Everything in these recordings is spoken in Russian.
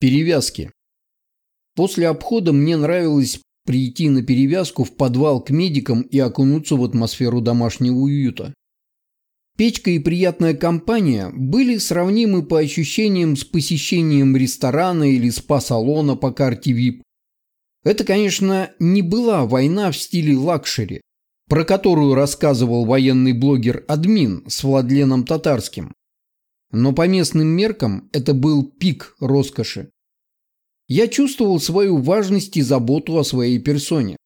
Перевязки. После обхода мне нравилось прийти на перевязку в подвал к медикам и окунуться в атмосферу домашнего уюта. Печка и приятная компания были сравнимы по ощущениям с посещением ресторана или спа-салона по карте VIP. Это, конечно, не была война в стиле лакшери, про которую рассказывал военный блогер Админ с Владленом Татарским. Но по местным меркам это был пик роскоши. Я чувствовал свою важность и заботу о своей персоне.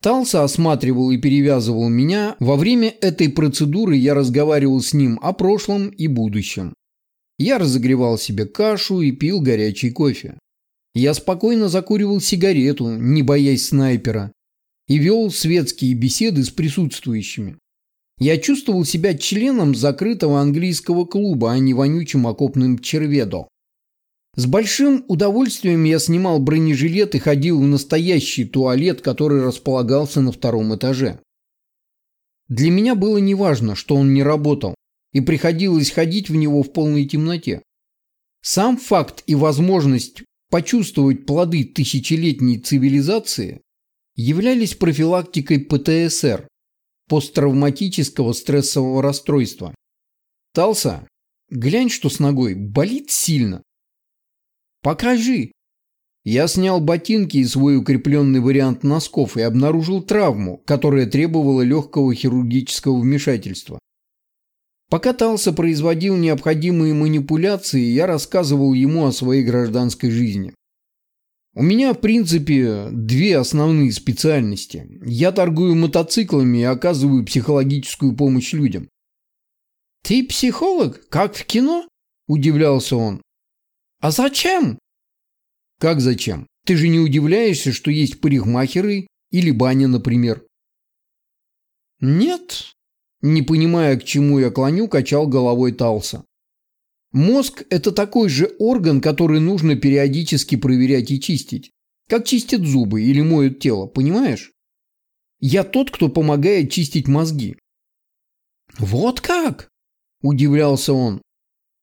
Талса осматривал и перевязывал меня. Во время этой процедуры я разговаривал с ним о прошлом и будущем. Я разогревал себе кашу и пил горячий кофе. Я спокойно закуривал сигарету, не боясь снайпера, и вел светские беседы с присутствующими. Я чувствовал себя членом закрытого английского клуба, а не вонючим окопным черведо. С большим удовольствием я снимал бронежилет и ходил в настоящий туалет, который располагался на втором этаже. Для меня было неважно, что он не работал, и приходилось ходить в него в полной темноте. Сам факт и возможность почувствовать плоды тысячелетней цивилизации являлись профилактикой ПТСР, посттравматического стрессового расстройства. Талса, глянь, что с ногой, болит сильно. Покажи. Я снял ботинки и свой укрепленный вариант носков и обнаружил травму, которая требовала легкого хирургического вмешательства. Пока Талса производил необходимые манипуляции, я рассказывал ему о своей гражданской жизни. У меня, в принципе, две основные специальности. Я торгую мотоциклами и оказываю психологическую помощь людям. «Ты психолог? Как в кино?» – удивлялся он. «А зачем?» «Как зачем? Ты же не удивляешься, что есть парикмахеры или баня, например?» «Нет», – не понимая, к чему я клоню, качал головой Талса. Мозг – это такой же орган, который нужно периодически проверять и чистить. Как чистят зубы или моют тело, понимаешь? Я тот, кто помогает чистить мозги. Вот как? Удивлялся он.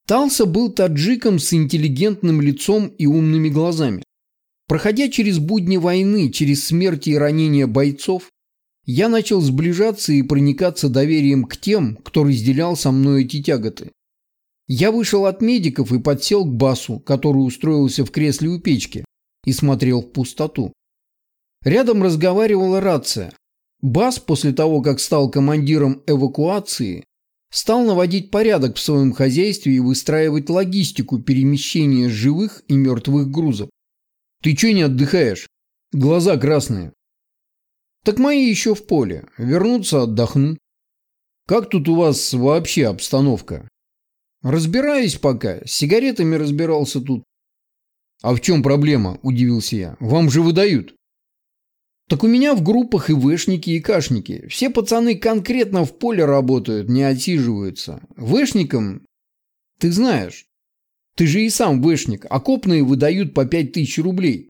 Талса был таджиком с интеллигентным лицом и умными глазами. Проходя через будни войны, через смерти и ранения бойцов, я начал сближаться и проникаться доверием к тем, кто разделял со мной эти тяготы. Я вышел от медиков и подсел к Басу, который устроился в кресле у печки и смотрел в пустоту. Рядом разговаривала рация. Бас, после того, как стал командиром эвакуации, стал наводить порядок в своем хозяйстве и выстраивать логистику перемещения живых и мертвых грузов. «Ты чё не отдыхаешь? Глаза красные». «Так мои еще в поле. Вернуться отдохну». «Как тут у вас вообще обстановка? Разбираюсь пока. С сигаретами разбирался тут. А в чем проблема? Удивился я. Вам же выдают. Так у меня в группах и вышники, и кашники. Все пацаны конкретно в поле работают, не отсиживаются. Вышникам, ты знаешь, ты же и сам вышник, окопные выдают по пять тысяч рублей.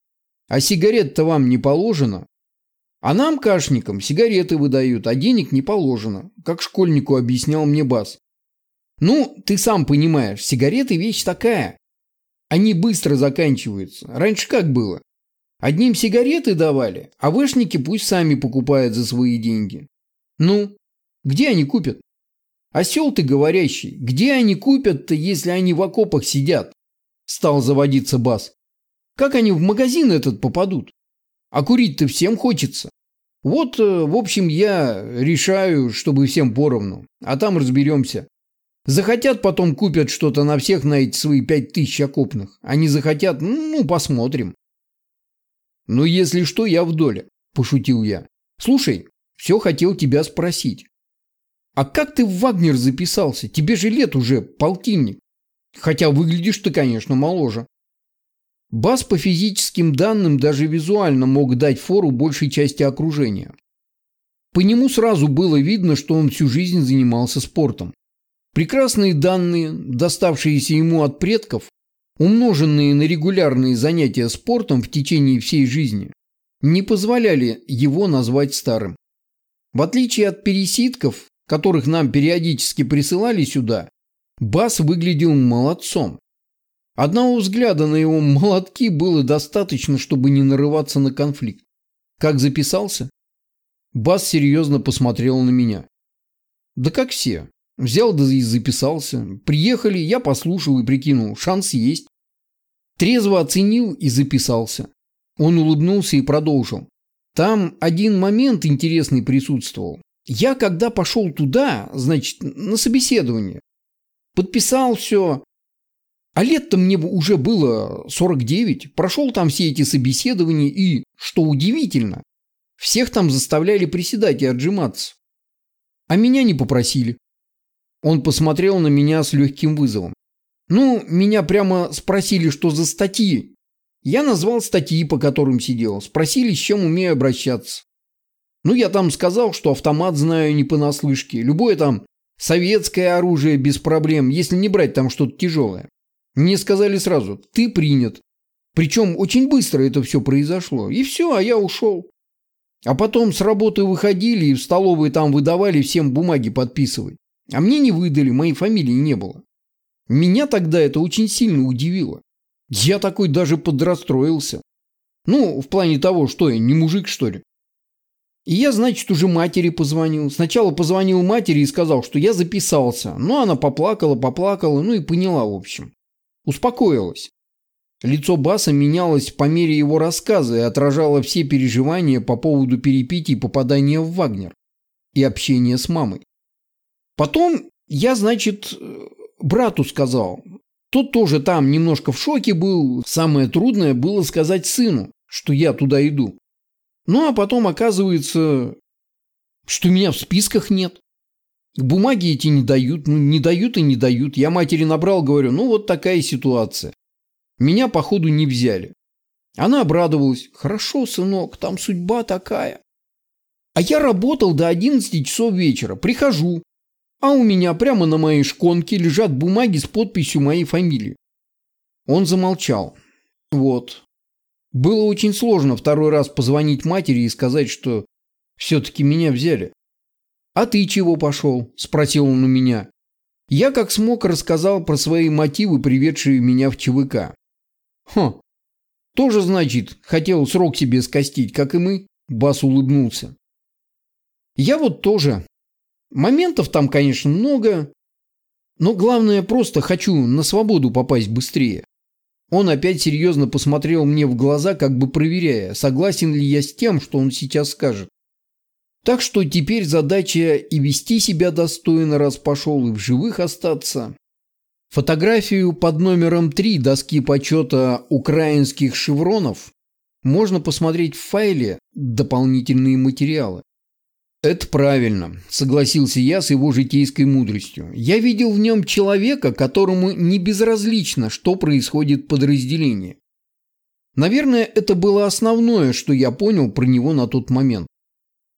А сигарет-то вам не положено. А нам, кашникам, сигареты выдают, а денег не положено, как школьнику объяснял мне Бас. Ну, ты сам понимаешь, сигареты вещь такая. Они быстро заканчиваются. Раньше как было? Одним сигареты давали, а вышники пусть сами покупают за свои деньги. Ну, где они купят? Осел ты говорящий, где они купят-то, если они в окопах сидят? Стал заводиться бас. Как они в магазин этот попадут? А курить-то всем хочется. Вот, э, в общем, я решаю, чтобы всем поровну, а там разберемся. Захотят, потом купят что-то на всех на эти свои пять тысяч окопных. Они захотят, ну, посмотрим. Ну, если что, я в доле, пошутил я. Слушай, все хотел тебя спросить. А как ты в Вагнер записался? Тебе же лет уже полтинник. Хотя выглядишь ты, конечно, моложе. Бас по физическим данным даже визуально мог дать фору большей части окружения. По нему сразу было видно, что он всю жизнь занимался спортом. Прекрасные данные, доставшиеся ему от предков, умноженные на регулярные занятия спортом в течение всей жизни, не позволяли его назвать старым. В отличие от пересидков, которых нам периодически присылали сюда, Бас выглядел молодцом. Одного взгляда на его молотки было достаточно, чтобы не нарываться на конфликт. Как записался? Бас серьезно посмотрел на меня. Да как все. Взял да и записался. Приехали, я послушал и прикинул, шанс есть. Трезво оценил и записался. Он улыбнулся и продолжил. Там один момент интересный присутствовал. Я когда пошел туда, значит, на собеседование, подписал все, а лет-то мне уже было 49, прошел там все эти собеседования и, что удивительно, всех там заставляли приседать и отжиматься. А меня не попросили. Он посмотрел на меня с легким вызовом. Ну, меня прямо спросили, что за статьи. Я назвал статьи, по которым сидел. Спросили, с чем умею обращаться. Ну, я там сказал, что автомат знаю не понаслышке. Любое там советское оружие без проблем, если не брать там что-то тяжелое. Мне сказали сразу, ты принят. Причем очень быстро это все произошло. И все, а я ушел. А потом с работы выходили и в столовой там выдавали всем бумаги подписывать. А мне не выдали, моей фамилии не было. Меня тогда это очень сильно удивило. Я такой даже подрастроился. Ну, в плане того, что я, не мужик, что ли? И я, значит, уже матери позвонил. Сначала позвонил матери и сказал, что я записался. Но она поплакала, поплакала, ну и поняла, в общем. Успокоилась. Лицо Баса менялось по мере его рассказа и отражало все переживания по поводу перепитий попадания в Вагнер и общения с мамой. Потом я, значит, брату сказал. Тот тоже там немножко в шоке был. Самое трудное было сказать сыну, что я туда иду. Ну а потом оказывается, что меня в списках нет. Бумаги эти не дают, ну не дают и не дают. Я матери набрал, говорю, ну вот такая ситуация. Меня, походу, не взяли. Она обрадовалась. Хорошо, сынок, там судьба такая. А я работал до 11 часов вечера. Прихожу. А у меня прямо на моей шконке лежат бумаги с подписью моей фамилии. Он замолчал. Вот. Было очень сложно второй раз позвонить матери и сказать, что все-таки меня взяли. «А ты чего пошел?» – спросил он у меня. Я как смог рассказал про свои мотивы, приведшие меня в ЧВК. «Хм, тоже, значит, хотел срок себе скостить, как и мы?» Бас улыбнулся. «Я вот тоже. Моментов там, конечно, много, но главное, просто хочу на свободу попасть быстрее». Он опять серьезно посмотрел мне в глаза, как бы проверяя, согласен ли я с тем, что он сейчас скажет. Так что теперь задача и вести себя достойно, раз пошел, и в живых остаться. Фотографию под номером 3 доски почета украинских шевронов можно посмотреть в файле «Дополнительные материалы». «Это правильно», – согласился я с его житейской мудростью. «Я видел в нем человека, которому не безразлично, что происходит в подразделении. Наверное, это было основное, что я понял про него на тот момент.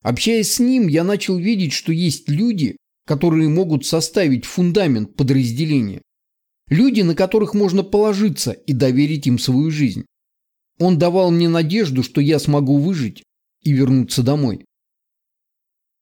Общаясь с ним, я начал видеть, что есть люди, которые могут составить фундамент подразделения. Люди, на которых можно положиться и доверить им свою жизнь. Он давал мне надежду, что я смогу выжить и вернуться домой.